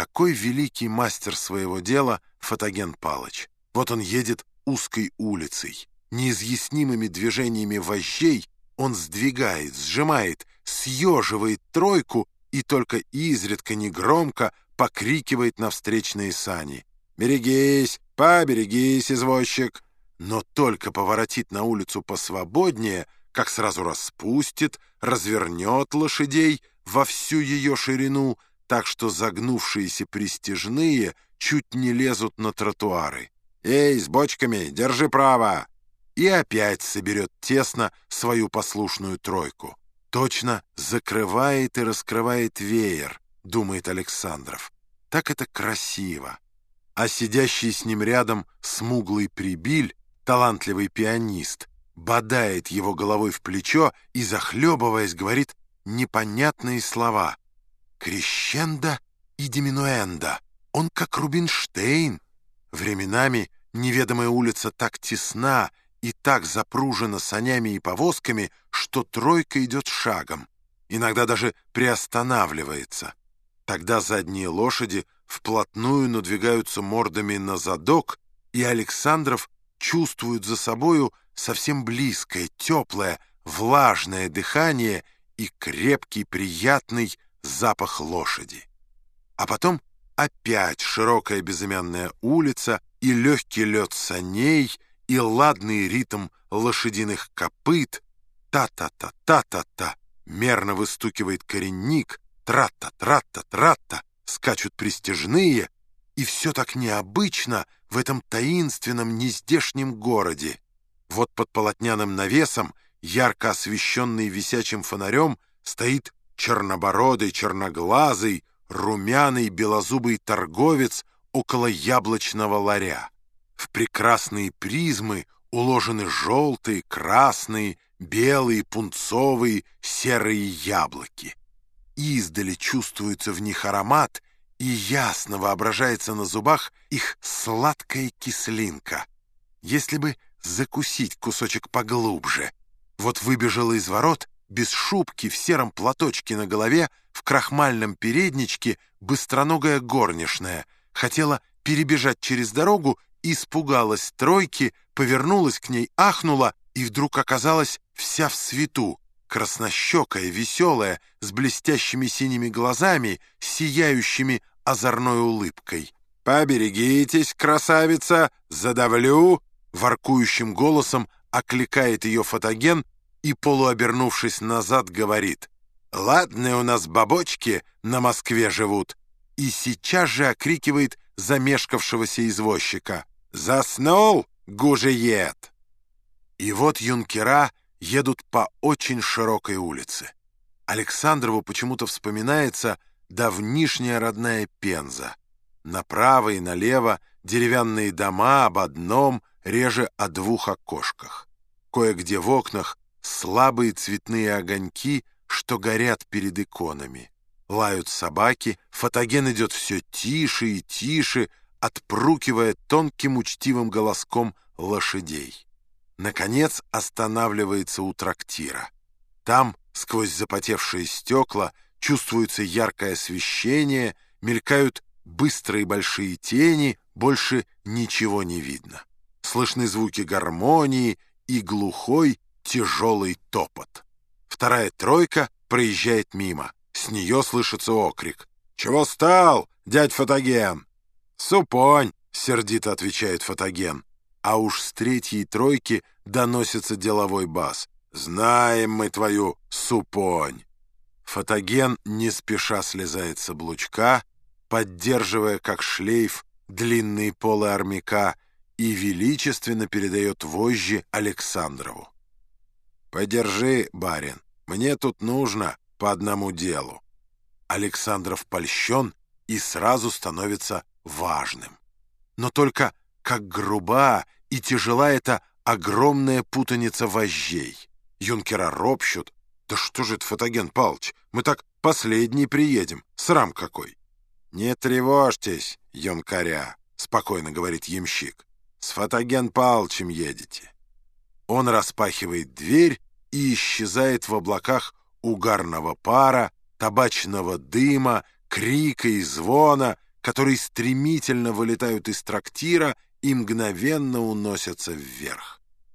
Какой великий мастер своего дела Фотоген Палыч. Вот он едет узкой улицей. Неизъяснимыми движениями вожжей он сдвигает, сжимает, съеживает тройку и только изредка негромко покрикивает на встречные сани. «Берегись, поберегись, извозчик!» Но только поворотит на улицу посвободнее, как сразу распустит, развернет лошадей во всю ее ширину, так что загнувшиеся пристежные чуть не лезут на тротуары. «Эй, с бочками, держи право!» И опять соберет тесно свою послушную тройку. Точно закрывает и раскрывает веер, думает Александров. Так это красиво. А сидящий с ним рядом смуглый прибиль талантливый пианист, бодает его головой в плечо и, захлебываясь, говорит непонятные слова. Крещендо и диминуэнда. Он как Рубинштейн. Временами неведомая улица так тесна и так запружена санями и повозками, что тройка идет шагом. Иногда даже приостанавливается. Тогда задние лошади вплотную надвигаются мордами на задок, и Александров чувствуют за собою совсем близкое, теплое, влажное дыхание и крепкий, приятный запах лошади. А потом опять широкая безымянная улица и легкий лед саней, и ладный ритм лошадиных копыт. Та-та-та-та-та-та, мерно выстукивает коренник, тра-та-тра-та-тра-та, скачут пристежные — и все так необычно в этом таинственном нездешнем городе. Вот под полотняным навесом, ярко освещенный висячим фонарем, стоит чернобородый, черноглазый, румяный, белозубый торговец около яблочного ларя. В прекрасные призмы уложены желтые, красные, белые, пунцовые, серые яблоки. Издали чувствуется в них аромат — и ясно воображается на зубах их сладкая кислинка. Если бы закусить кусочек поглубже. Вот выбежала из ворот без шубки в сером платочке на голове, в крахмальном передничке быстроногая горничная. Хотела перебежать через дорогу, испугалась тройки, повернулась к ней, ахнула и вдруг оказалась вся в свету краснощекая, веселая, с блестящими синими глазами, сияющими озорной улыбкой. «Поберегитесь, красавица, задавлю!» Воркующим голосом окликает ее фотоген и, полуобернувшись назад, говорит «Ладные у нас бабочки на Москве живут!» И сейчас же окрикивает замешкавшегося извозчика «Заснул, гужеед!» И вот юнкера едут по очень широкой улице. Александрову почему-то вспоминается давнишняя родная Пенза. Направо и налево деревянные дома об одном, реже о двух окошках. Кое-где в окнах слабые цветные огоньки, что горят перед иконами. Лают собаки, фотоген идет все тише и тише, отпрукивая тонким учтивым голоском лошадей. Наконец останавливается у трактира. Там, сквозь запотевшие стекла, чувствуется яркое освещение, мелькают быстрые большие тени, больше ничего не видно. Слышны звуки гармонии и глухой тяжелый топот. Вторая тройка проезжает мимо. С нее слышится окрик. «Чего стал, дядь Фотоген?» «Супонь!» — сердито отвечает Фотоген. А уж с третьей тройки доносится деловой бас. «Знаем мы твою супонь!» Фотоген не спеша слезает с облучка, поддерживая, как шлейф, длинные полы армяка и величественно передает вожжи Александрову. «Подержи, барин, мне тут нужно по одному делу». Александров польщен и сразу становится важным. Но только как груба и тяжела эта огромная путаница вожжей. Юнкера ропщут, «Да что же это, Фотоген Палыч, мы так последний приедем, срам какой!» «Не тревожьтесь, юнкаря», — спокойно говорит ямщик. «С Фотоген Палычем едете». Он распахивает дверь и исчезает в облаках угарного пара, табачного дыма, крика и звона, которые стремительно вылетают из трактира и мгновенно уносятся вверх.